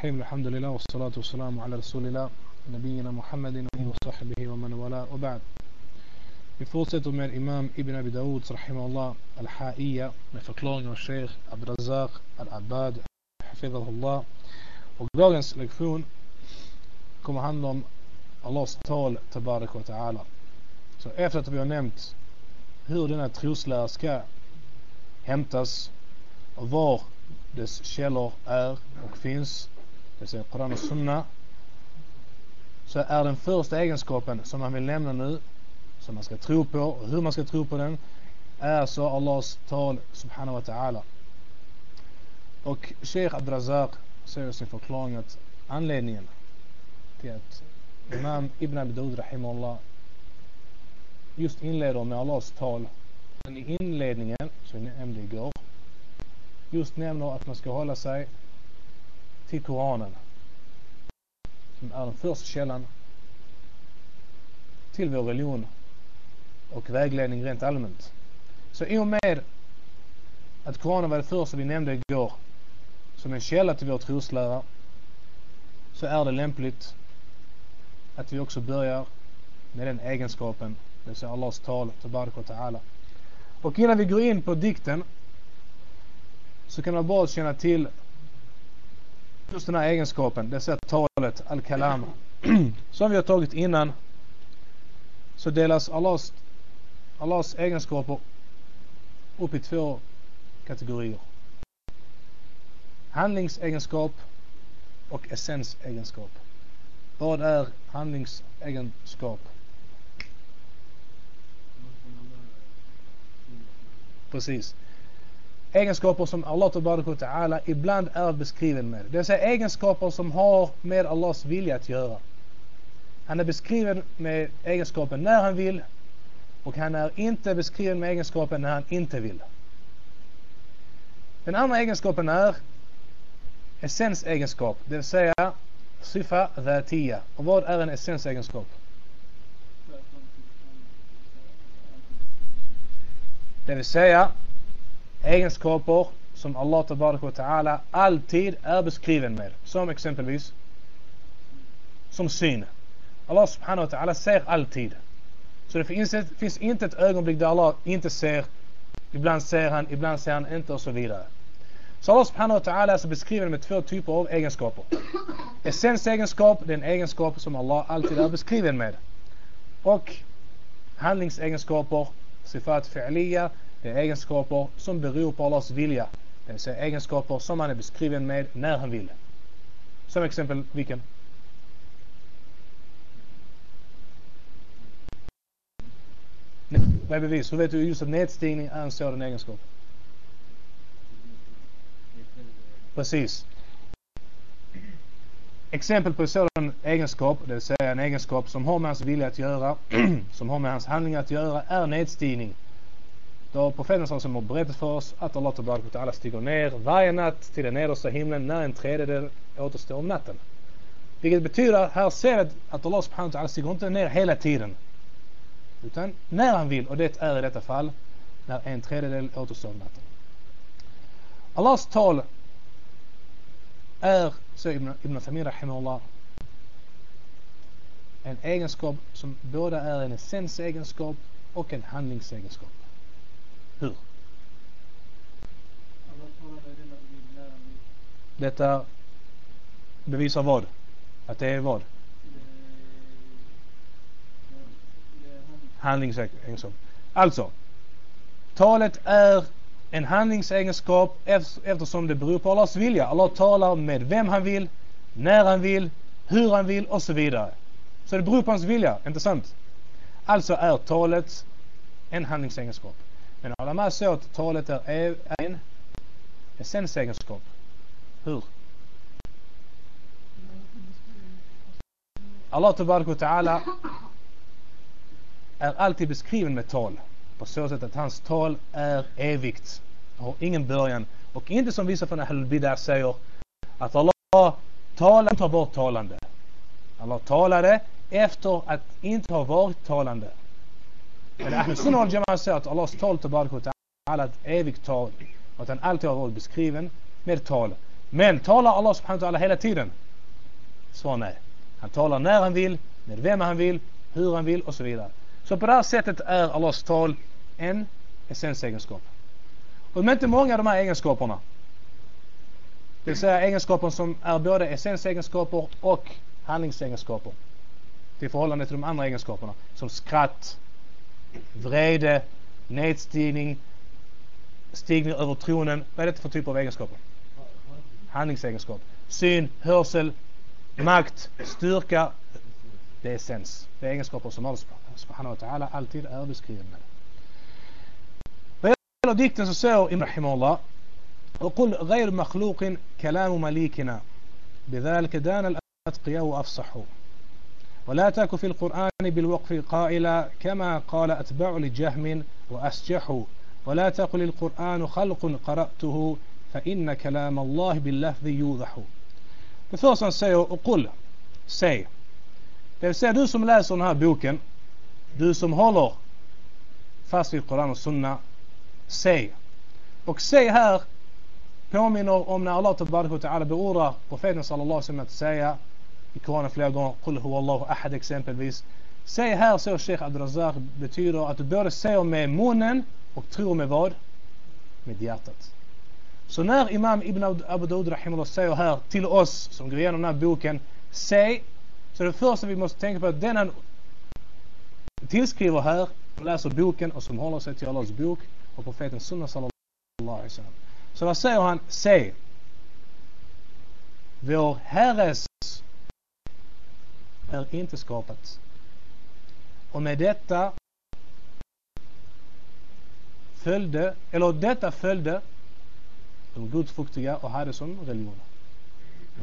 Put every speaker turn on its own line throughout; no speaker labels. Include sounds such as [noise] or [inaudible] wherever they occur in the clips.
الرحيم الحمد لله والصلاة والسلام على رسول الله نبينا محمد وصحبه ومن ولا وبعد. بفوصة من الإمام ابن أبي داود رحمه الله الحائية من فقلون الشيخ عبد الرزاق العباد حفظه الله وقدوغنس لكفون كما عندهم الله ستول تبارك وتعالى So after to be named, hur denna troslära ska hämtas och var dess källor är och finns det vill säga Koran och Sunna. Så är den första egenskapen som man vill nämna nu som man ska tro på och hur man ska tro på den är så Allahs tal subhanahu wa ta'ala. Och Sheikh Abdrazak säger i sin förklaring att anledningen till att Imam Ibn Abdud Rahimullah just inleder med Allahs tal. Men i inledningen som vi nämnde igår just nämner att man ska hålla sig till Koranen som är den första källan till vår religion och vägledning rent allmänt. Så i och med att Koranen var det första vi nämnde igår som en källa till vår troslära så är det lämpligt att vi också börjar med den egenskapen, det vill säga Allahs tal, Tabarak och Ta'ala. Och innan vi går in på dikten så kan man bara känna till just den här egenskapen, det talet, al-kalam. [clears throat] Som vi har tagit innan så delas Allahs, Allahs egenskaper upp i två kategorier. Handlingsegenskap och essensegenskap. Vad är handlingsegenskap? Precis. Egenskaper som Allah Ta'ala ibland är beskriven med. Det vill säga egenskaper som har med Allahs vilja att göra. Han är beskriven med egenskapen när han vill och han är inte beskriven med egenskapen när han inte vill. Den andra egenskapen är essensegenskap, det vill säga sifa dhatiya. Och vad är en essensegenskap? Det vill säga egenskaper som Allah Ta'ala alltid är beskriven med. Som exempelvis som syn. Allah subhanahu wa ta'ala ser alltid. Så det finns, ett, finns inte ett ögonblick där Allah inte ser. Ibland ser han, ibland ser han inte och så vidare. Så Allah subhanahu wa ta'ala är beskriven med två typer av egenskaper. Essensegenskap, det är en egenskap som Allah alltid är beskriven med. Och handlingsegenskaper, sifat fi'liya, det är egenskaper som beror på Allahs vilja. Det vill säga egenskaper som han är beskriven med när han vill. Som exempel vilken? Vad är bevis? Hur vet du just att nedstigning är en sådan egenskap? Precis. Exempel på en sådan egenskap, det vill säga en egenskap som har med hans vilja att göra, [clears throat] som har med hans handling att göra, är nedstigning. Då profeten som har berättat för oss att Allah Ta'ala stiger ner varje natt till den nedersta himlen när en tredjedel återstår om natten. Vilket betyder, här ser vi att Allah Subhanahu Ta'ala stiger inte ner hela tiden. Utan när han vill, och det är i detta fall när en tredjedel återstår om natten. Allahs tal är, så Ibn, Ibn Thamir Rahimahullah, en egenskap som både är en essensegenskap och en handlingsegenskap. Hur? Detta bevisar vad? Att det är vad? Handlingsegenskap. Alltså, talet är en handlingsegenskap eftersom det beror på Allahs vilja. Allah talar med vem han vill, när han vill, hur han vill och så vidare. Så det beror på hans vilja, inte sant? Alltså är talet en handlingsegenskap. Men Alama säger att talet är en essensegenskap. Hur? Allah Ta'ala är alltid beskriven med tal. På så sätt att hans tal är evigt. Har ingen början. Och inte som vissa från Ahlul säger att Allah talar, tar bort talande. Allah talade efter att inte ha varit talande. Men Ahl och Jama'a säger att Allahs tal tabaraka wa Ta'ala är ett evigt tal och att han alltid har varit beskriven med tal. Men talar Allah subhanahu wa ta'ala hela tiden? Svar nej. Han talar när han vill, med vem han vill, hur han vill och så vidare. Så på det här sättet är Allahs tal en essensegenskap. Och de är inte många av de här egenskaperna. Det vill säga egenskaper som är både essensegenskaper och handlingsegenskaper. Till förhållande till de andra egenskaperna. Som skratt, vrede, nedstigning, stigning över tronen. Vad är det för typ av egenskaper? Handlingsegenskap. Syn, hörsel, makt, styrka. Det är essens. Det är egenskaper som Allah subhanahu wa ta'ala alltid är beskriven med. Vad gäller dikten så säger Ibn Rahimahullah وقل غير مخلوق كلام مليكنا بذلك دان الأتقياء وأفصحوا ولا تك في القرآن بالوقف قائلا كما قال أتباع لجهم وأسجحوا ولا تقل القرآن خلق قرأته فإن كلام الله باللفظ يوضح Det första säger, och säg. Det vill säga du som läser den här boken, du som håller fast vid Koran och Sunna, säg. Och säg här påminner om när Allah Ta'ala beordrar profeten sallallahu alaihi wasallam att säga i Koranen flera gånger, Qul huwa Allahu ahad exempelvis. Säg här så Sheikh Abdurazak betyder att du både säger med munnen och tror med vad? Med hjärtat. Så när Imam Ibn Abu Daud Rahimullah säger här till oss som går igenom den här boken, säg, så det första vi måste tänka på att den han tillskriver här, som läser boken och som håller sig till Allahs bok och profeten Sunna sallallahu alaihi wasallam. Så vad säger han? Säg. Vår Herres är inte skapat. Och med detta följde, eller detta följde de gudsfruktiga och hade som religion.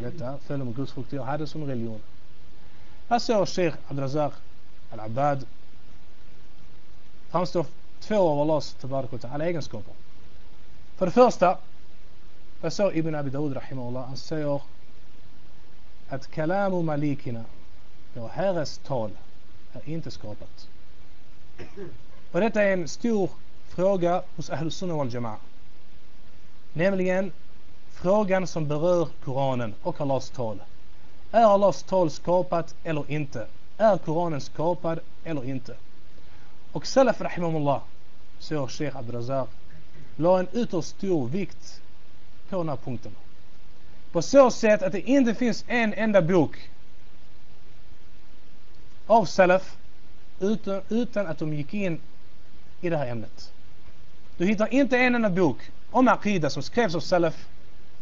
Detta följde de gudsfruktiga och hade som religion. Här ser Sheikh Abdrazak Al-Abbad framstår två av Allahs alla egenskaper. För det första, vad sa Ibn Abi Daud Rahimahullah? Han säger att kalamu malikina, vår herres tal, är inte skapat. Och detta är en stor fråga hos Ahl Sunnah wal Jama'a. Nämligen frågan som berör Koranen och Allahs tal. Är Allahs tal skapat eller inte? Är Koranen skapad eller inte? Och Salaf Rahimahullah, säger Sheikh Abdurazak, la en ytterst stor vikt på den här punkten. På så sätt att det inte finns en enda bok av Salaf utan, utan att de gick in i det här ämnet. Du hittar inte en enda bok om Aqida som skrevs av Salaf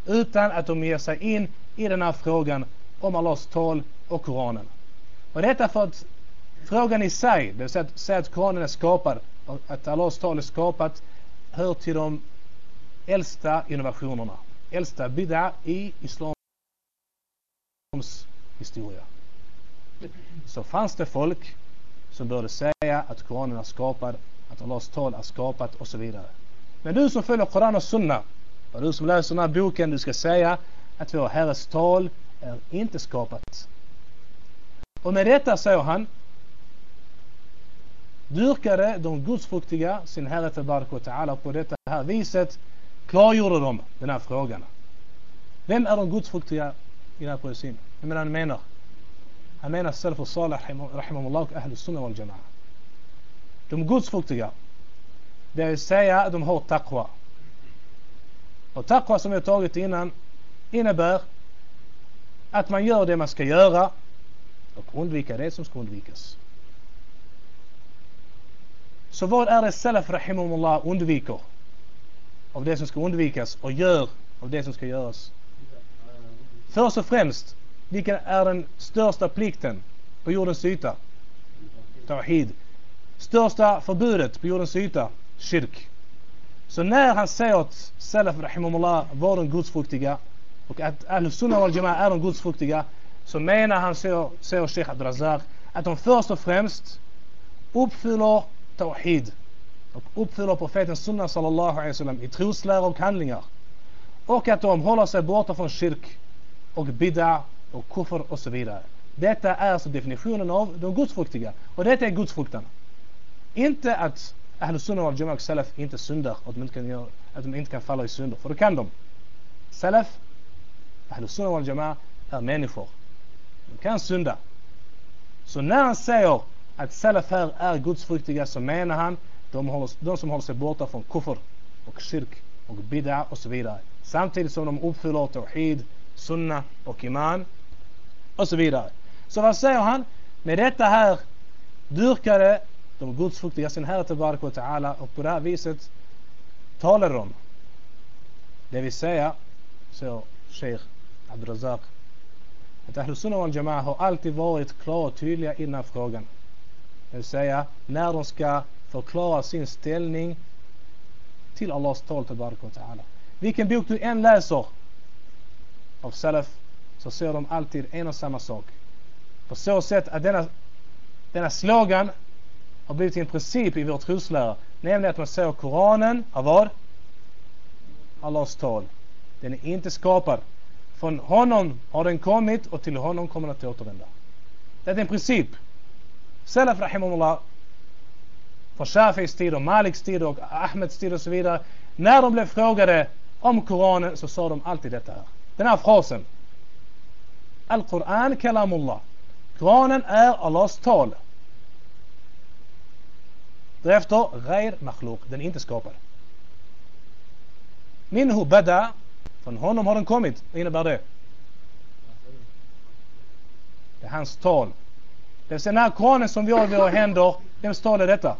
utan att de ger sig in i den här frågan om Allahs tal och Koranen. Och detta för att frågan i sig, det vill säga att, säga att Koranen är skapad, att Allahs tal är skapat, hör till de äldsta innovationerna. Äldsta bid'a i islams historia. Så fanns det folk som började säga att Koranen är skapad, att Allahs tal är skapat och så vidare. Men du som följer Koran och Sunna, och du som läser den här boken, du ska säga att vår Herres tal är inte skapat. Och med detta säger han dyrkade de gudsfruktiga sin Herre Tabarak och Ta'ala på detta här viset klargjorde de den här frågan. Vem är de gudsfruktiga i den här poesin? Vem är det han menar? Han menar Salaf och Salih Rahimahullah och Ahlus Sunnah wal Jama'a. De gudsfruktiga, det vill säga de har taqwa. Och taqwa som jag tagit innan innebär att man gör det man ska göra och undvika det som ska undvikas. Så vad är det Salaf Rahimahullah undviker? Av det som ska undvikas och gör av det som ska göras. Först och främst, vilken är den största plikten på jordens yta? Tawhid. Största förbudet på jordens yta? Kyrk. Så när han säger att Salaf Rahimullah var de gudsfruktiga och att Al-Sunnah wal Jama'a är de gudsfruktiga så menar han, säger, säger Sheikh Abdrazak, att de först och främst uppfyller tawhid och uppfyller profeten sunna sallallahu alaihi wasallam i troslära och handlingar och att de håller sig borta från kyrk och bid'a och kufr och så vidare. Detta är alltså definitionen av de gudsfruktiga och detta är gudsfruktan. Inte att Ahlus Sunnah och Jama'a och Salaf inte syndar och att de inte, kan göra, att de inte kan falla i synder, för det kan de. Salaf Ahlus-Sunnah och Jama'a är människor. De kan synda. Så när han säger att salaf här är gudsfruktiga så menar han de, håller, de som håller sig borta från kufr och kyrk och bid'a och så vidare. Samtidigt som de uppfyller tawhid, sunna och iman och så vidare. Så vad säger han? Med detta här dyrkade de gudsfruktiga sin Herre Tabarak och Ta'ala och på det här viset talade de. Det vill säga, så Sheikh Abdurazak, att Ahlus Sunnah wal Jama'a har alltid varit klara och tydliga i den här frågan. Det vill säga, när de ska förklara sin ställning till Allahs tal Tabarak och Ta'ala. Vilken bok du än läser av Salaf så ser de alltid en och samma sak. På så sätt att denna, denna slogan har blivit en princip i vår troslära. Nämligen att man säger Koranen av vad? Allahs tal. Den är inte skapad. Från honom har den kommit och till honom kommer den att återvända. Det är en princip. Salaf Rahimullah från Shafis tid och Maliks tid och Ahmeds tid och så vidare. När de blev frågade om Koranen så sa de alltid detta här. Den här frasen. Al-Quran kalamullah. Koranen är Allahs tal. Därefter, ghair makhluk. Den är inte skapad. Minhu bada. Från honom har den kommit. Vad innebär det? Det är hans tal. Det vill säga den här Koranen som vi har i våra händer. Vems tal är detta?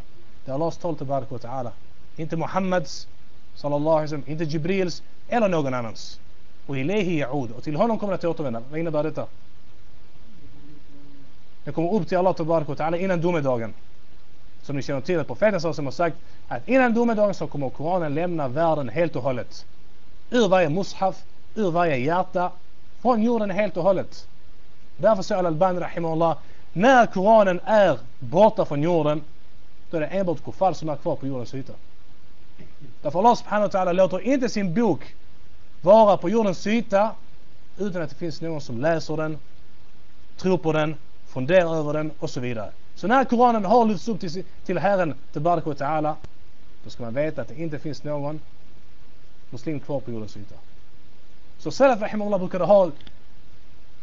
Det är Allahs tal till Barak och Ta'ala. Inte Muhammeds, sallallahu alaihi wasallam, inte Jibrils eller någon annans. Och ilehi ya'ud. Och till honom kommer det att återvända. Vad innebär detta? Det kommer upp till Allah Tabarak och Ta'ala innan domedagen. Som ni känner till att profeten som har sagt att innan domedagen så kommer Koranen lämna världen helt och hållet. Ur varje mushaf, ur varje hjärta, från jorden helt och hållet. Därför säger Al-Albani Rahimahullah, när Koranen är borta från jorden, då är det enbart kuffar som är kvar på jordens yta. Därför Allah subhanahu wa ta'ala låter inte sin bok vara på jordens yta utan att det finns någon som läser den, tror på den, funderar över den och så vidare. Så när Koranen har lyfts upp till, till Herren, till Barak och Ta'ala, då ska man veta att det inte finns någon muslim kvar på jordens yta. Så Salaf Rahimullah brukade ha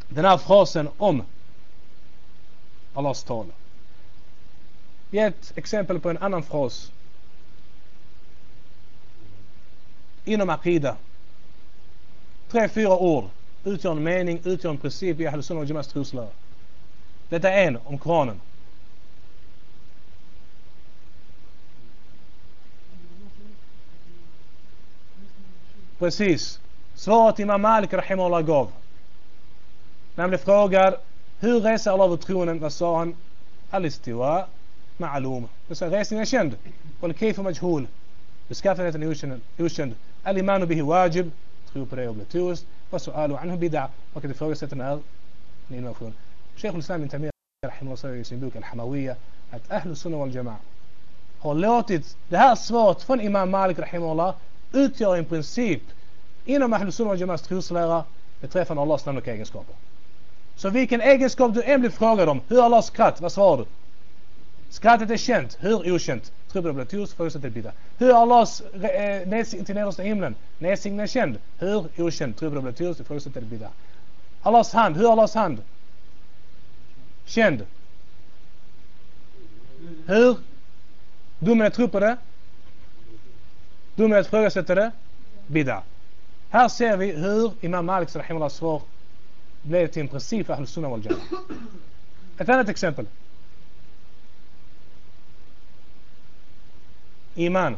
den här frasen om Allahs tal. Ge ett exempel på en annan fras. Inom Aqida. Tre, fyra ord utgör en mening, utgör en princip i Ahlus Sunnah och Jamas troslära. Detta är en om Koranen. Precis. Svaret Imam Malik Rahimahullah gav. När han blev frågad hur reser Allah över tronen? Vad sa han? Al-istiwa ma'alum. Det sa resningen är känd. والكيف مجهول. Beskaffenheten är okänd. Al-imanu bihi wajib. tro på det är obligatoriskt. Fasualu anhu bid'a. och kan ifrågasätta när en innovation. Sheikh al-Islam Intamir säger i sin bok Al-Hamawiyya att Ahlus Sunnah wal Jama'a har låtit det här svaret från Imam Malik Rahimullah utgör en princip inom Ahlus Sunnah wal Jama'as troslära beträffande Allahs namn och egenskaper. Så vilken egenskap du än blir frågad om, hur Allahs kratt, vad svarar du? Skrattet är känt, hur okänt? Tror på det obligatoriskt, förutsätter bidda. Hur Allahs eh, nedsigning till nedersta himlen, nedsigningen är känd, hur okänt? Tror på det obligatoriskt, förutsätter bidda. Allahs hand, hur Allahs hand? Känd. Hur? Domen att tro på det? Domen att ifrågasätta det? Bidda. Här ser vi hur Imam Maliks Rahimullahs svar blev till en princip för Ahl-Sunnah wal Jannah. Ett annat exempel. Iman.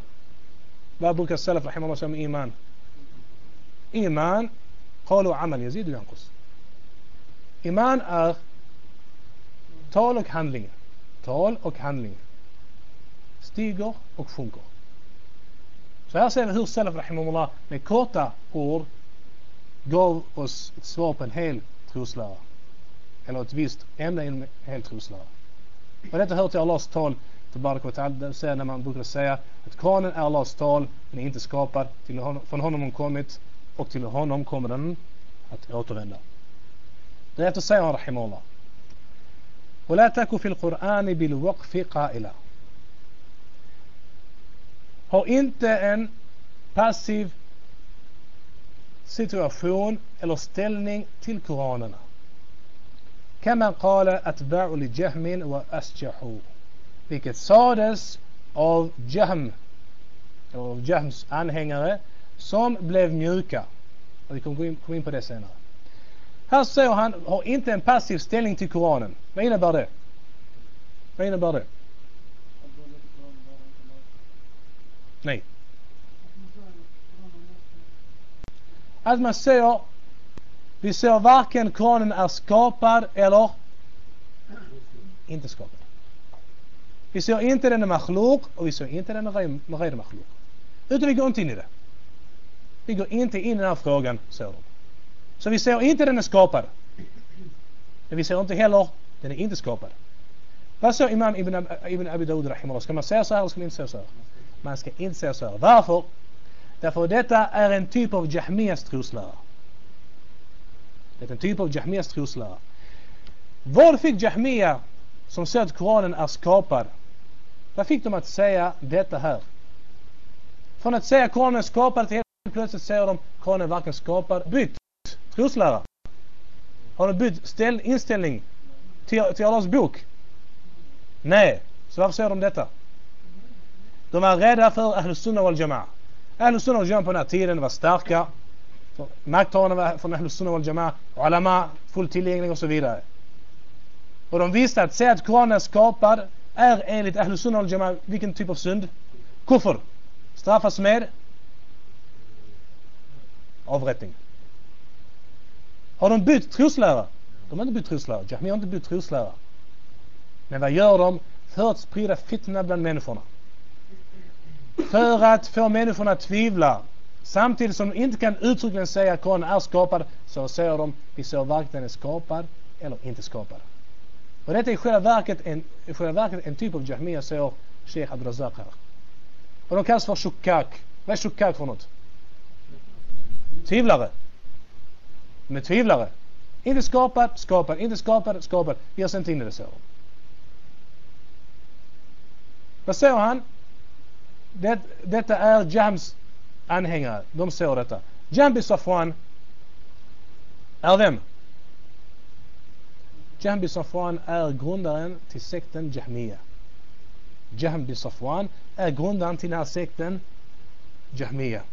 Vad brukar Salaf Rahimullah säga om Iman? Iman قول وعمل يزيد وينقص Iman är tal och handlingar. Tal och handlingar. Stiger och sjunker. Så här ser vi hur Salaf Rahimullah med korta ord gav oss ett svar på en hel troslära. Eller ett visst ämne inom en hel troslära. Och detta hör till Allahs tal till Barak och Ta'ala. Det säger när man brukar säga att Koranen är Allahs tal. Den är inte skapad. Till honom, från honom har kommit. Och till honom kommer den att återvända. Därefter säger han Rahimullah. ولا تك في القرآن بالوقف قائلا har inte en passiv situation eller ställning till Koranerna. كما قال أتباع لجهم وأسجحوا vilket sades av Jahm av Jahms anhängare som blev mjuka. Och vi kommer gå in, in på det senare. Här säger han, har inte en passiv ställning till Koranen. Vad innebär det? Vad innebär det? Nej. Att man säger vi säger varken Koranen är skapad eller inte skapad. Vi ser inte den är makhluk och vi ser inte den är ghair makhluk. Utan vi går inte in i det. Vi går inte in i den här frågan, säger de. Så vi ser inte den är skapad. Men vi ser inte heller den är inte skapad. Vad sa Imam Ibn, Ibn Abi Dawud rahimahullah? Ska man säga så här eller ska man inte säga så här? Man ska inte säga så här. Varför? Därför detta är en typ av Jahmias troslära. Det är en typ av Jahmias troslära. Vad fick Jahmia, som säger att Koranen är skapad? Vad fick de att säga detta här? Från att säga att Koranen är skapad till helt plötsligt säger de att Koranen är varken skapad. Bytt troslära. Har de bytt ställ, inställning till, till Allahs bok? Nej. Så varför säger de detta? De är rädda för Ahlus Sunnah wal Jama'a. Ahlus Sunnah wal Jama'a på den här tiden var starka. Makthavarna från Ahlus Sunnah wal Jama'a, Ulama, fullt tillgängliga och så vidare. Och de visste att säga att Koranen är skapad är enligt Ahlus Sunnah al Jama'a vilken typ av synd? Kufr. Straffas med avrättning. Har de bytt troslära? De har inte bytt troslära. Jahmi har inte bytt troslära. Men vad gör de? För att sprida fitna bland människorna. För att få människorna att tvivla. Samtidigt som de inte kan uttryckligen säga att Koranen är skapad så säger de vi ser varken den är skapad eller inte skapad. Och detta är i själva verket en, i själva verket en typ av Jahmiya säger Sheikh Abdurazak här. Och de kallas för shukak. Vad är shukak för något? Tvivlare. Med tvivlare. Inte skapad, skapad, inte skapad, skapad. Vi har inte in det så. Vad säger han? Det, detta är Jams anhängare. De säger detta. Jambi Safwan är vem? جهم بن صفوان آل غوندان تي سكتن جهمية. جهم بن صفوان آل غوندان تي سكتن جهمية.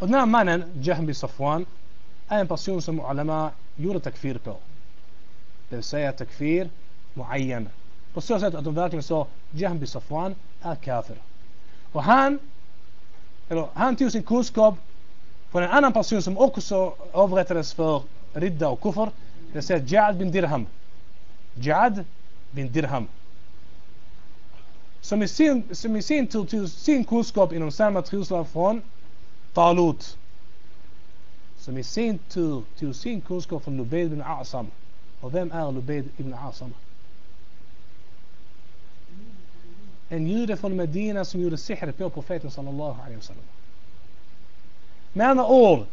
ودنا معنى جهم بن صفوان أين بسيون سمو علماء يورا تكفير كو. بلسايا تكفير معين. بسيون سيد أدو باكل سو جهم بن صفوان آل كافر. وهان هان تيوسين كوسكوب فنان أنا بسيون سمو أوكسو أوبغترس فو ردة وكفر لسيد جعد بن درهم. Jad bin Dirham. Som i sin, som i sin tur tog sin kunskap inom samma troslära från Talut. Som i sin tur tog sin kunskap från Lubaid bin Asam. Och vem är Lubaid ibn Asam? En jude från Medina som gjorde sihr på profeten sallallahu alaihi wasallam. Med andra ord,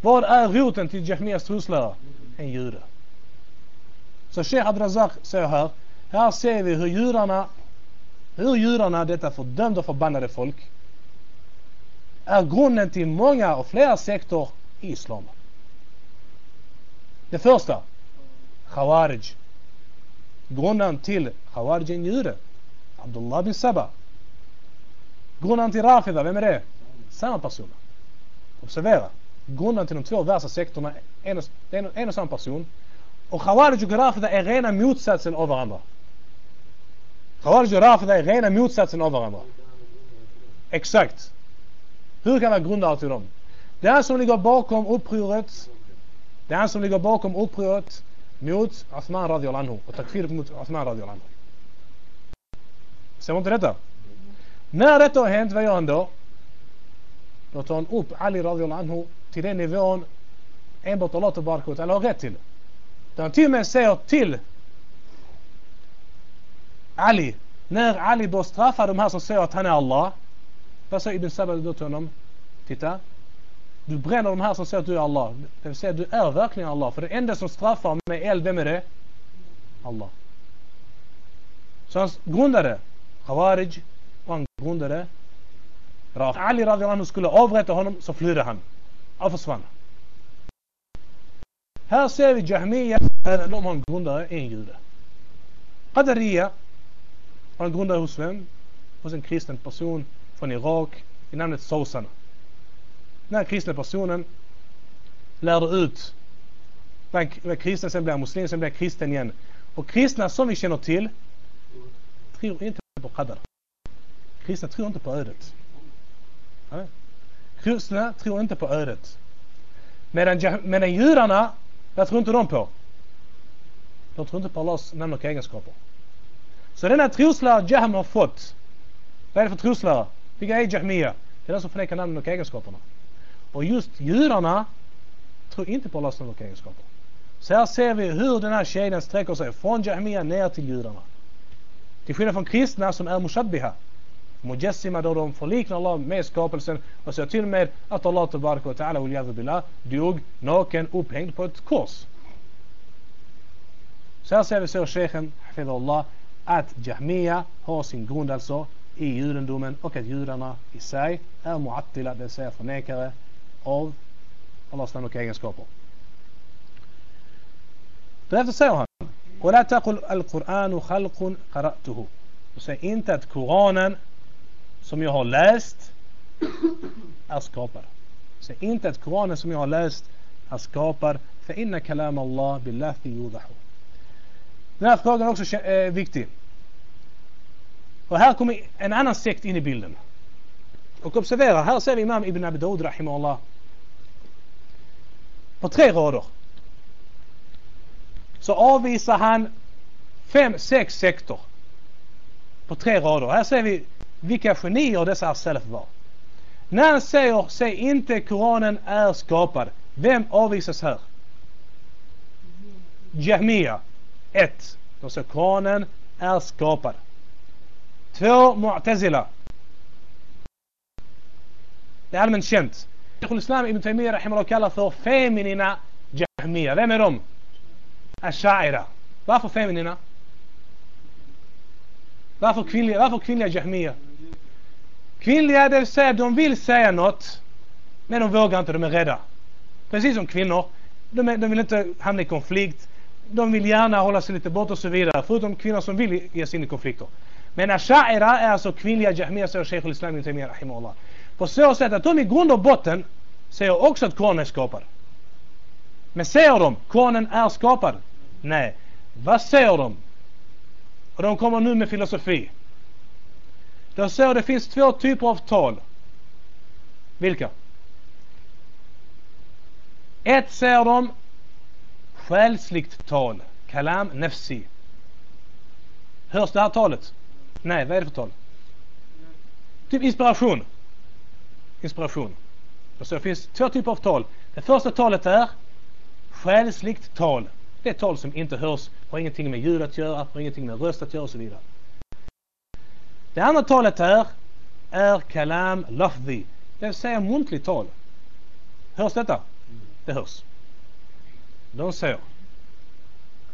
vad är roten till Jahmias troslära? En jude. Så Sheikh Abdrazak säger här, här ser vi hur judarna, hur judarna, detta fördömda och förbannade folk, är grunden till många och flera sektor i Islam. Det första, Khawarij. Grunden till Khawarij är en jude. Abdullah bin Saba. Grunden till Rafida, vem är det? Samma person. Observera. Grunden till de två värsta sektorerna är en, en och samma person. Och Khawarij och Rafida är e rena motsatsen av varandra. Khawarij och Rafida är e rena motsatsen av varandra. Exakt. Hur kan man grunda e till dem? Det är han som ligger bakom upproret. Det är han som ligger bakom upproret mot Uthman radiallahu anhu och takfir mot Uthman radiallahu anhu. Stämmer inte detta? När detta har hänt, vad gör han då? Då tar han upp Ali radiallahu anhu till den nivån enbart Allah tabarak wa har rätt till. Där han till och med säger till Ali, när Ali då straffar de här som säger att han är Allah. Vad säger Ibn Sabah då till honom? Titta. Du bränner de här som säger att du är Allah. Det vill säga du är verkligen Allah. För det enda som straffar med eld, vem är det? Allah. Så han grundade Khawarij och han grundade Raf. Ali radiallahu skulle avrätta honom så flydde han. Han försvann. Här ser vi Jahmiya, de har en grundare, en jude. Qadariya har en grundare hos vem? Hos en kristen person från Irak i namnet Sousana. Den här kristna personen lärde ut var kristen, sen blev muslim, sen blev kristen igen. Och kristna som vi känner till tror inte på qadar. Kristna tror inte på ödet. Kristna tror inte på ödet. Medan, medan judarna, vad tror inte de på? De tror inte på Allahs namn och egenskaper. Så denna troslära Jahm har fått, vad är det för troslära? Vilka är Jahmiya? Det är den som förnekar namnen och egenskaperna. Och just judarna tror inte på Allahs namn och egenskaper. Så här ser vi hur den här kedjan sträcker sig från Jahmiya ner till judarna. Till skillnad från kristna som är mushabbiha. Mujassima då de förliknar Allah med skapelsen och säger till och med att Allah tabaraka wa ta'ala billah dog naken upphängd på ett kors. Så här ser vi så Sheikhen, Allah, att Jahmiya har sin grund alltså i judendomen och att judarna i sig är muattila, det vill säga förnekare av Allahs namn och egenskaper. Därefter säger han ولا تقل القرآن خلق قرأته och säg inte att Koranen som jag har läst är skapad. Säg inte att Koranen som jag har läst är skapad för inna kalam Allah billathi yudahu. Den här frågan är också eh, viktig. Och här kommer en annan sekt in i bilden. Och observera, här ser vi Imam Ibn Abi Daud rahimahullah på tre rader så avvisar han fem, sex sektor på tre rader. Här ser vi vilka genier dessa salaf var. När han säger, säg inte Koranen är skapad. Vem avvisas här? Jahmiya. 1. De säger Koranen är skapad. 2. Mu'tazila. Det är allmänt känt. Sheikhul Islam Ibn Taymiyyah Rahimahullah kallar för feminina Jahmiya. Vem är de? Ashaira. Varför feminina? Varför kvinnliga, varför kvinnliga Jahmiya? Kvinnliga, det vill säga de vill säga något men de vågar inte, de är rädda. Precis som kvinnor. De, är, de vill inte hamna i konflikt. De vill gärna hålla sig lite bort och så vidare. Förutom kvinnor som vill ge sig in i konflikter. Men Ashaira är alltså kvinnliga Jahmiya, säger Sheikh al-Islam ibn Taymiyyah rahimahullah. På så sätt att de i grund och botten säger också att Koranen är skapad. Men säger de Koranen är skapad? Nej. Vad säger de? Och de kommer nu med filosofi. De säger att det finns två typer av tal. Vilka? Ett säger de själsligt tal. Kalam nefsi. Hörs det här talet? Nej, vad är det för tal? Typ inspiration. Inspiration. Så det finns två typer av tal. Det första talet är själsligt tal. Det är tal som inte hörs, har ingenting med ljud att göra, har ingenting med röst att göra och så vidare. Det andra talet här är kalam lafzi, det vill säga muntligt tal. Hörs detta? Det hörs. De säger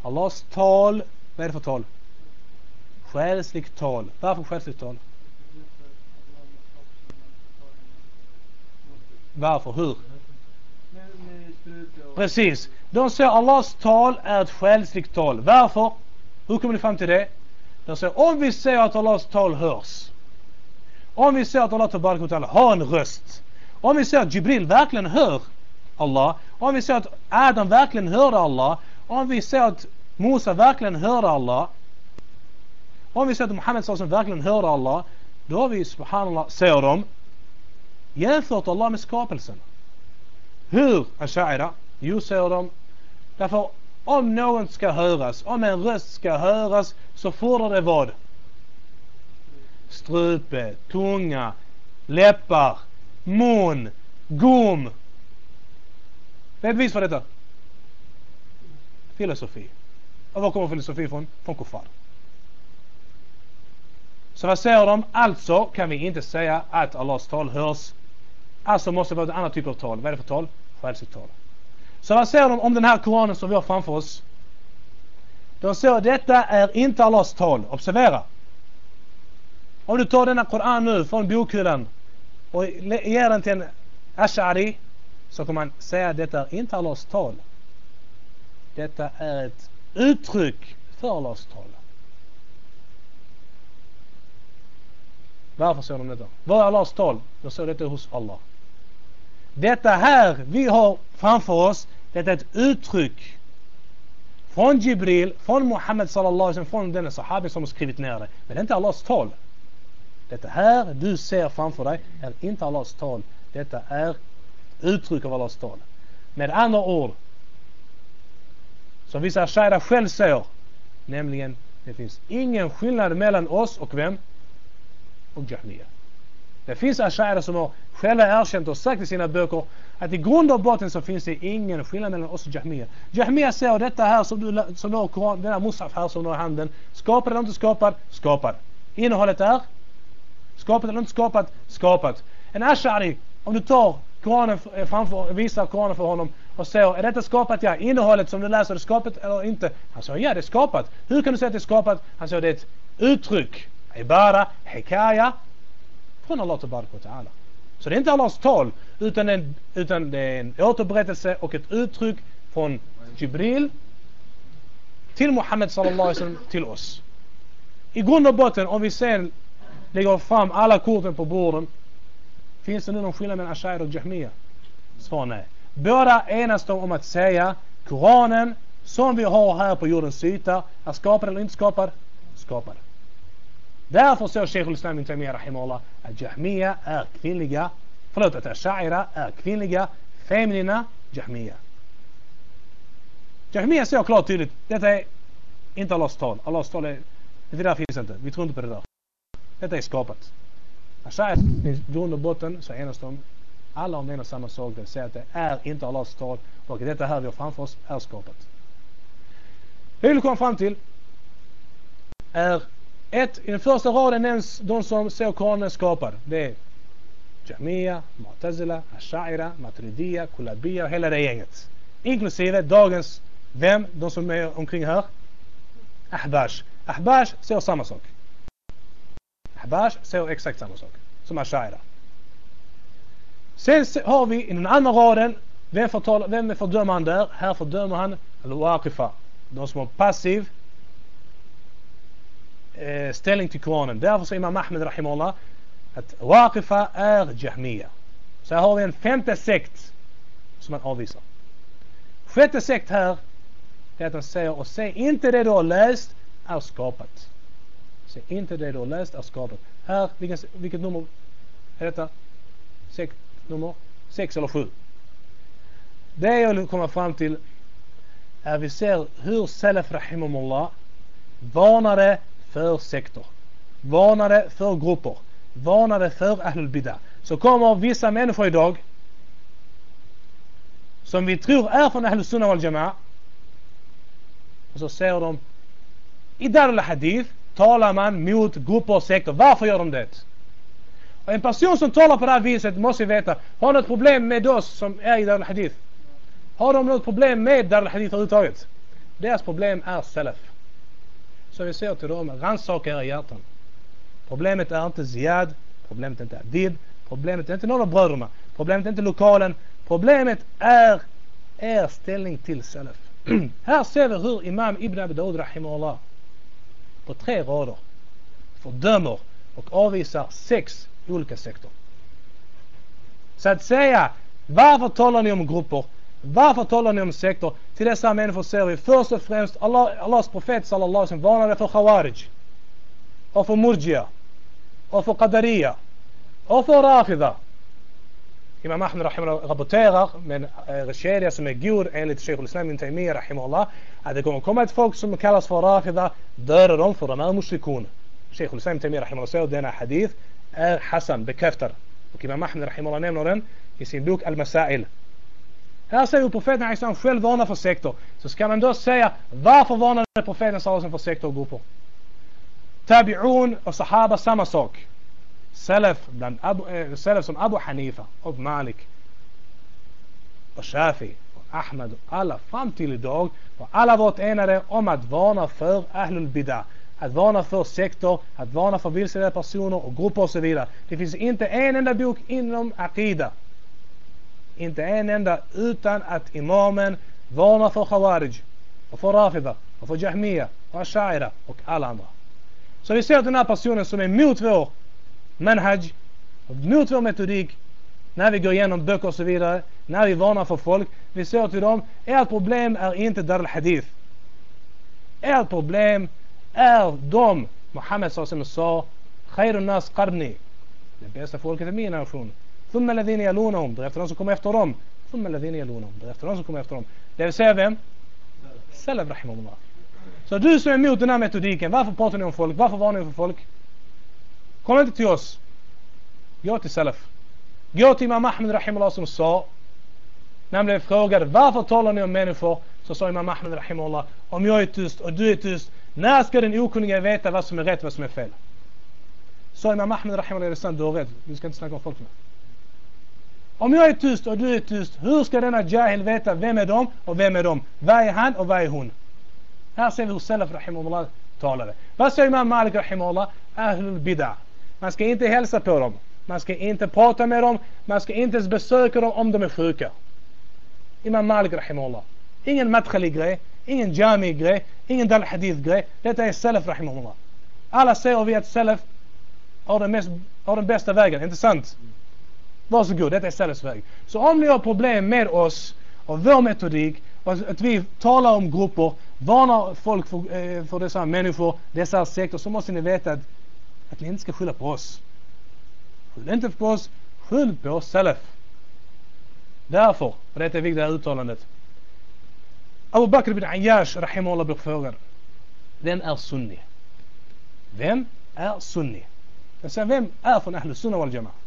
Allahs tal, vad är det för tal? Själsligt tal. Varför själsligt tal? Varför? Hur? Precis. De säger Allahs tal är ett själsligt tal. Varför? Hur kommer ni fram till det? Jag säger om vi säger att Allahs tal hörs. Om vi säger att Allah Tabaraka har en röst. Om vi säger att Jibril verkligen hör Allah. Om vi säger att Adam verkligen hörde Allah. Om vi säger att Musa verkligen hörde Allah. Om vi säger att Muhammed verkligen hörde Allah. Då har vi, subhanallah, ser dem jämfört Allah med skapelsen. Hur, Ashaira? Jo, säger de, därför om någon ska höras, om en röst ska höras så fordrar det vad? Strupe, tunga, läppar, mun, gom. Vet är bevis för detta? Filosofi. Och var kommer filosofi från? Från kuffar. Så vad säger de? Alltså kan vi inte säga att Allahs tal hörs. Alltså måste det vara en annan typ av tal. Vad är det för tal? Själsligt tal. Så vad säger de om den här Koranen som vi har framför oss? De säger att detta är inte Allahs tal. Observera. Om du tar denna Koran nu från bokhyllan och ger den till en Ash'ari så kommer man säga att detta är inte Allahs tal. Detta är ett uttryck för Allahs tal. Varför säger de detta? Vad är Allahs tal? De säger detta hos Allah. Detta här vi har framför oss, detta är ett uttryck från Jibril, från Muhammed sallallahu alaihi wasallam, från denne sahabi som har skrivit ner det. Men det är inte Allahs tal. Detta här du ser framför dig är inte Allahs tal. Detta är uttryck av Allahs tal. Med andra ord, som vissa shaira själv säger, nämligen det finns ingen skillnad mellan oss och vem? Och Jahmiya. Det finns ashaira som har själva erkänt och sagt i sina böcker att i grund och botten så finns det ingen skillnad mellan oss och Jahmiya. Jahmiya säger detta här som du, som du har Koran, denna Musaf här som du har i handen. Skapad eller inte skapad? Skapad. Innehållet är? Skapat eller inte skapat? Skapat. En ashari, om du tar Koranen eh, framför, visar Koranen för honom och säger är detta skapat? Ja. Innehållet som du läser, är det skapat eller inte? Han säger ja, det är skapat. Hur kan du säga att det är skapat? Han säger det är ett uttryck. Ibara, hekaya, från Allah Ta'ala. Så det är inte Allahs tal utan, en, utan det är en återberättelse och ett uttryck från Jibril till Muhammed sallallahu alaihi wasallam till oss. I grund och botten om vi sen lägger fram alla korten på borden finns det nu någon skillnad mellan Ashair och Jahmiya? Svar nej. Båda enas de om att säga Koranen som vi har här på jordens yta är skapad eller inte skapad? Skapad. Därför säger Sheikh al-Islam ibn Taymiyyah rahimahullah att Jahmiya är kvinnliga, förlåt att e Ashaira är kvinnliga, feminina Jahmiya. Jahmiya säger klart tydligt, detta är inte Allahs tal. Allahs tal är, det där finns inte, vi tror inte på det där. Detta är skapat. Ashaira, i grund och botten så enas de alla om en och samma sak, det säger att det är inte Allahs tal och detta här vi har framför oss är e skapat. Det vi vill komma fram till är ett, I den första raden nämns de som ser Koranen skapad. Det är Jamia, Mu'tazila, Ashaira, Mataria, Kulabiya och hela det gänget. Inklusive dagens, vem? De som är omkring här? Ahbash. Ahbash säger samma sak. Ahbash säger exakt samma sak som Ashaira. Sen har vi i den andra raden, vem, förtal, vem fördömer han där? Här fördömer han Al-Waqifa. De som är passiv Eh, ställning till Koranen. Därför säger Imam Ahmed Rahimullah att Waqifa är Jahmiya. Så här har vi en femte sekt som man avvisar. Sjätte sekt här är att han säger och säg inte det du har läst är skapat. Säg inte det du har läst är skapat. Här, vilket, vilket nummer är detta? Sekt nummer 6 eller 7. Det jag vill komma fram till är vi ser hur Salaf Rahimullah varnade för sektor. Varnade för grupper. Varnade för Ahlul Bidah. Så kommer vissa människor idag som vi tror är från Ahlul Sunnah wal Jama'a och så säger de i Darul Hadith talar man mot grupper och sektor. Varför gör de det? Och en person som talar på det här viset måste veta, har något problem med oss som är i Darul Hadith? Har de något problem med Darul Hadith överhuvudtaget? Deras problem är Salaf. Så vi säger till dem, rannsaka era hjärtan. Problemet är inte Ziad, problemet är inte Adid, problemet är inte någon av bröderna, problemet är inte lokalen, problemet är er ställning till Salaf. [clears throat] Här ser vi hur Imam Ibn Abi Daud Rahimahullah på tre rader fördömer och avvisar sex olika sektor. Så att säga, varför talar ni om grupper? Varför talar ni om sektor? Till dessa människor ser vi först och främst Allah, Allahs profet sallallahu alaihi wasallam varnade för Khawarij. Och för Murjia. Och för Qadariya. Och för Rafida. Imam Ahmed rapporterar med en som är god enligt Sheikh al-Islam ibn Rahimahullah att det kommer komma ett folk som kallas för Rafida döda dem för de är mushrikun. Sheikh al-Islam ibn Rahimahullah säger denna hadith är Hassan bekräftar. Och Imam Ahmed Rahimahullah nämner den i sin bok Al-Masail. Här säger profeten Islam själv varnar för sektor. Så ska man då säga varför varnade profeten Sallallahu för sektor och grupper? Tabi'un och Sahaba samma sak. Salaf, bland Abu, eh, Salaf som Abu Hanifa och Malik och Shafi och Ahmed och alla fram till idag har alla varit enade om att varna för Ahlul Bidah. Att varna för sektor, att varna för vilseledda personer och grupper och så vidare. Det finns inte en enda bok inom Aqida inte en enda utan att imamen varnar för Khawarij. och för Rafida och för Jahmiya och Ashaira och alla andra. Så vi ser att den här personen som är mot vår manhaj, mot vår metodik, när vi går igenom böcker och så vidare, när vi varnar för folk, vi säger till dem, ert problem är inte Dar al-Hadith. Ert problem är de, Muhammed sa, Khairun nas qarni. Det bästa folket i min nation. ثم الذين يلونهم därefter de som kommer efter dem ثم الذين يلونهم därefter de som kommer efter dem det vill säga vem? Salaf rahimahullah så du som är emot den här metodiken varför pratar ni om folk? varför varnar ni för folk? kom inte till oss gå till Salaf gå till Imam Ahmed rahimahullah som sa när han blev frågad varför talar ni om människor så sa Imam Ahmed rahimahullah om jag är tyst och du är tyst när ska den okunniga veta vad som är rätt och vad som är fel? Sa Imam Ahmed rahimahullah du har rätt, vi ska inte snacka om folk nu. Om jag är tyst och du är tyst, hur ska denna Jahil veta vem är de och vem är de? Vad är han och vad är hon? Här ser vi hur Salaf Rahimullah talade. Vad säger Imam Malik Rahimullah? Ahlul bid'ah. Man ska inte hälsa på dem. Man ska inte prata med dem. Man ska inte ens besöka dem om de är sjuka. Imam Malik Rahimullah. Ingen madkhali grej. Ingen jami grej. Ingen dal hadith grej. Detta är Salaf Rahimullah. Alla säger vi att Salaf har den, mest, har den bästa vägen, inte sant? Varsågod, detta är Salafs väg. Så om ni har problem med oss och vår metodik och att vi talar om grupper, varnar folk för, eh, för dessa människor, dessa sekter, så måste ni veta att, att ni inte ska skylla på oss. Skyll inte på oss, skyll på Salaf. Därför, och detta är viktiga det uttalandet. Abu Bakr bin Ayyash, Rahimullah, blir frågad. Vem är sunni? Vem är sunni? Jag säger, vem är från Ahlus Sunna wal Jama'a?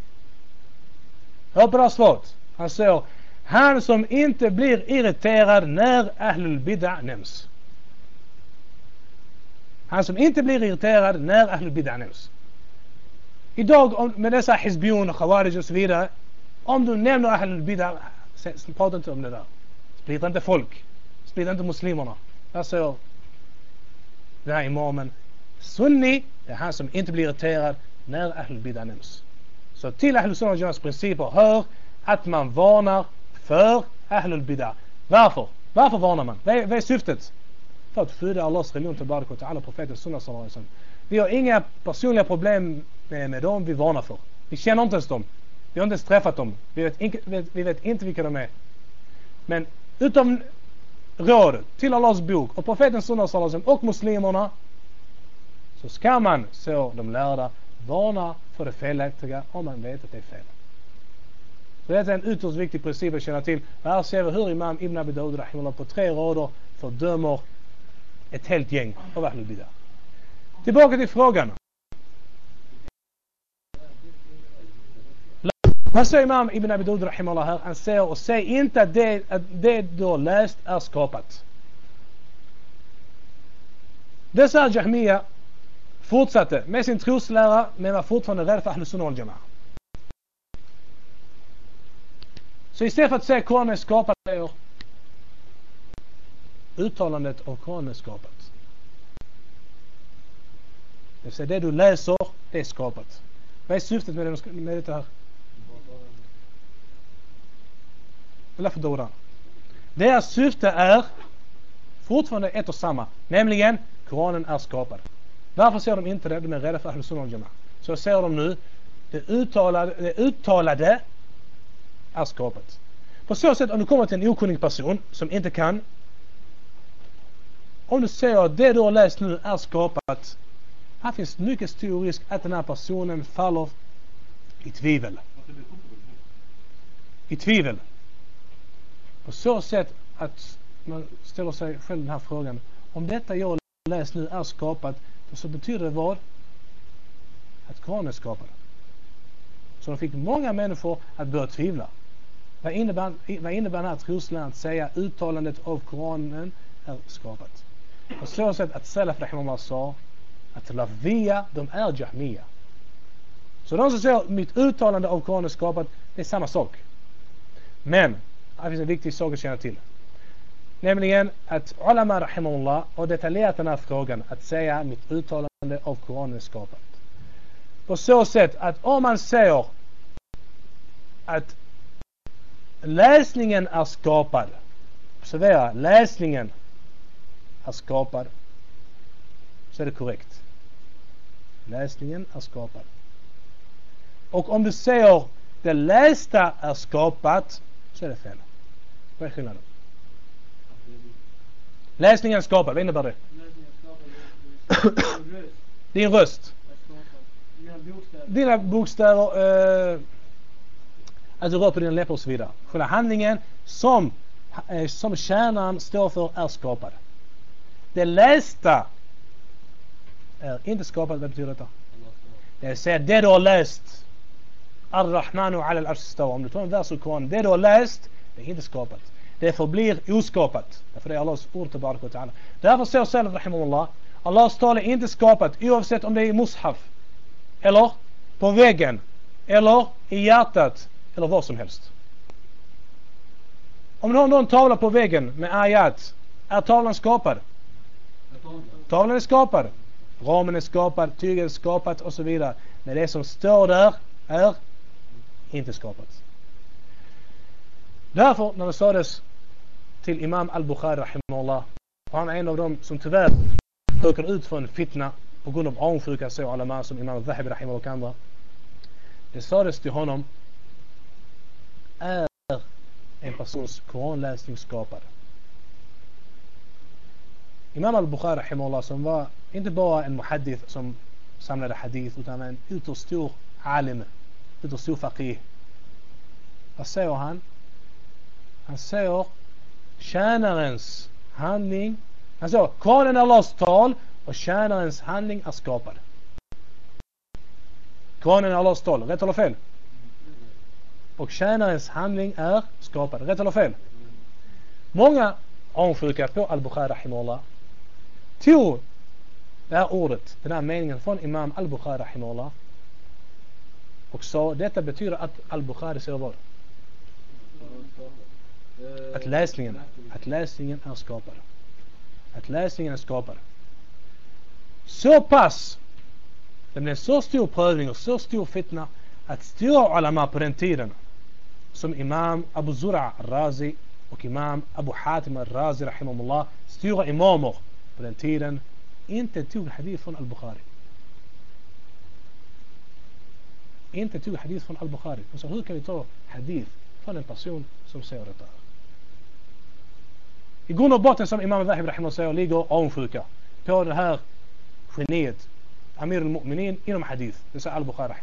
Hör på det här svaret. Han säger han som inte blir irriterad när Ahlul Bid'a nämns. Han som inte blir irriterad när Ahlul Bid'a nämns. Idag med dessa Hizbiyun och Khawarij och så vidare. Om du nämner Ahlul Bid'a, prata inte om det där. Splittra inte folk. Splittra inte muslimerna. Där säger den här imamen. Sunni är han som inte blir irriterad när Ahlul Bid'a nämns. Så till Ahlus Sunnah principer hör att man varnar för Ahlul Bida. Varför? Varför varnar man? Vad är, vad är syftet? För att skydda Allahs religion till Barak och alla profeten Sunnah sallallahu Vi har inga personliga problem med, med dem vi varnar för. Vi känner inte ens dem. Vi har inte ens träffat dem. Vi vet, vi, vi vet inte vilka de är. Men utom råd till Allahs bok och profeten Sunnah sallallahu och muslimerna så ska man, så de lärda, varna för det felaktiga om man vet att det är fel. Så detta är en ytterst viktig princip att känna till. Och här ser vi hur Imam Ibn Abi Daud på tre rader fördömer ett helt gäng av Ahlul Bidah. Tillbaka till frågan. Vad säger Imam Ibn Abi Daud rahimahullah här? Han säger och säg inte att det, att det du har läst är skapat. Dessa Jahmiya fortsatte med sin troslära men var fortfarande rädd för Ahlus Sunnah wal Jama'a. Så istället för att säga Koranen är skapad säger uttalandet av Koranen är skapat. Det vill säga det du läser, det är skapat. Vad är syftet med, det, med detta här? Eller Deras syfte är fortfarande ett och samma. Nämligen Koranen är skapad. Varför ser de inte det? De är rädda för Ahlus Sunnah Jama'a. Så ser de nu. Det uttalade, det uttalade är skapat. På så sätt om du kommer till en okunnig person som inte kan. Om du säger att det du har läst nu är skapat. Här finns mycket stor risk att den här personen faller i tvivel. I tvivel. På så sätt att man ställer sig själv den här frågan. Om detta jag läst nu är skapat och så betyder det vad? Att Koranen är skapad. Så de fick många människor att börja tvivla. Vad innebär, vad innebär den här trosläran att säga uttalandet av Koranen är skapat? På så sätt att Salaf Rahimullah sa att Lavia, de är Jahmiya. Så de som säger mitt uttalande av Koranen är skapat, det är samma sak. Men, här finns en viktig sak att känna till. Nämligen att Ulama Rahimullah har detaljerat den här frågan att säga mitt uttalande av Koranen är skapat. På så sätt att om man säger att läsningen är skapad. Observera, läsningen. är skapad så är det korrekt. Läsningen är skapad. Och om du säger det lästa är skapat så är det fel. Vad är skillnaden? Läsningen skapar, skapad, vad innebär det? Din röst. Dina bokstäver, eh, att du rör på dina läppar och så vidare. Själva handlingen som, eh, som kärnan står för är skapad. Det lästa är inte skapat. Vad betyder detta? Det vill säga det du har läst. Ar-Rahmanu al-Arsh Om du tar en vers ur Koranen. Det du har läst, det är inte skapat. Det förblir oskapat. Därför det är Allahs ord till Barak ta'ala. Därför säger Salaf Allahs tal är inte skapat oavsett om det är i mushaf. Eller på väggen. Eller i hjärtat. Eller vad som helst. Om du har någon tavla på väggen med ayat. Är tavlan skapad? Tavlan är skapad. Ramen är skapad, tyget är skapat och så vidare. Men det som står där är inte skapat. Därför när det sades till Imam al-Bukhari rahimahullah och han är en av dem som tyvärr råkar ut för en fitna på grund av avundsjuka så alla man som Imam al-Zahabi rahimahullah och andra. Det sades till honom är en persons koranläsning skapad. Imam al-Bukhari rahimahullah som var inte bara en muhaddith som samlade hadith utan en ytterst stor alim, ytterst stor faqih. Vad säger han? Han säger tjänarens handling, han säger Koranen är Allahs tal och tjänarens handling är skapad. Koranen är Allahs tal, rätt eller fel? Och tjänarens handling är skapad, rätt eller fel? Många avundsjuka på Al-Bukhari tog det här ordet, den här meningen från Imam Al-Bukhari och sa detta betyder att Al-Bukhari säger vad? Att läsningen, att läsningen är skapad. Att läsningen är skapad. Så pass det blev så stor prövning och så stor fitna att stora ulama på den tiden som Imam Abu Zura al-Razi och Imam Abu Hatim al-Razi rahimahullah stora imamer på den tiden inte tog hadith från Al-Bukhari. Inte tog hadith från Al-Bukhari. Så hur kan vi ta hadith från en person som säger detta? I grund och botten som Imam Zahib Rahimah säger ligger avundsjuka på det här geniet Amir al-Mu'minin inom hadith. Det säger Al-Bukhari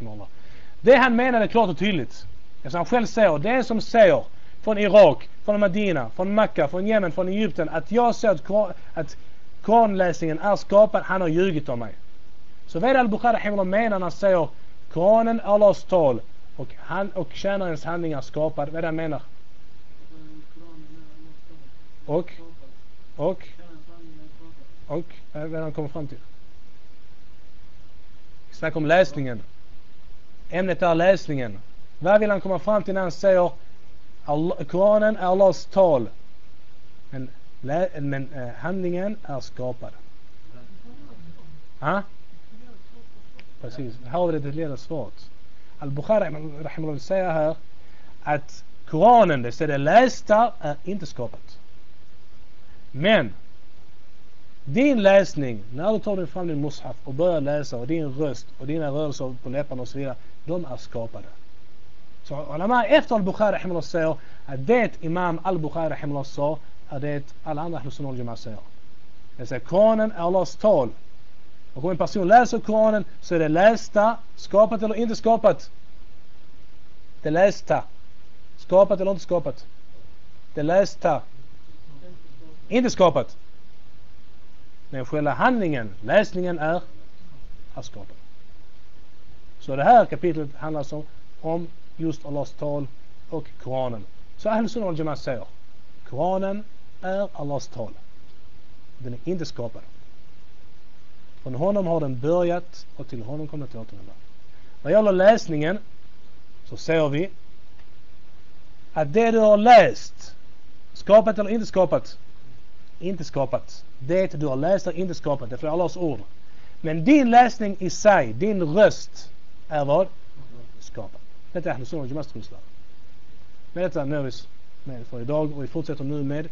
Det han menar är klart och tydligt. Eftersom han själv säger, det som säger från Irak, från Medina, från Mecka, från Jemen, från Egypten att jag säger att, att Koranläsningen är skapad, han har ljugit om mig. Så vad är det Al-Bukhari menar när han säger Koranen är Allahs tal och, han, och tjänarens handlingar skapad? Vad är det han menar? Och? Och? Och? Vad är det han kommer fram till? Vi snackar om läsningen. Ämnet är läsningen. Vad vill han komma fram till när han säger Koranen är Allahs tal? Men men eh, handlingen är skapad. Ha? Precis, här har vi det detaljerade svaret. Al-Bukhari Rahimullah säger här att Koranen, det vill säga det lästa, är inte skapat. Men din läsning, när du tar fram din mushaf och börjar läsa och din röst och dina rörelser på läpparna och så vidare, de är skapade. Så ulama efter Al-Bukhari Rahimullah säger att det Imam Al-Bukhari Rahimullah sa är det alla andra Ahlus Sunnah Jamaat säger. Det säger Koranen är Allahs tal. Och om en person läser Koranen så är det lästa, skapat eller inte skapat. Det lästa. Skapat eller inte skapat. Det lästa. Inte skapat. Men själva handlingen, läsningen är, är skapad. Så det här kapitlet handlar alltså om just Allahs tal och Koranen. Så Ahlus Sunnah Jamaat säger Koranen är Allahs tal. Den är inte skapad. Från honom har den börjat och till honom kommer det att återvända. Vad gäller läsningen så ser vi att det du har läst, skapat eller inte skapat, inte skapat. Det du har läst är inte skapat, det är för Allahs ord. Men din läsning i sig, din röst, är vad? Skapad. Detta är Ahlus Sunnah Med detta nöjer vi med för idag och vi fortsätter nu med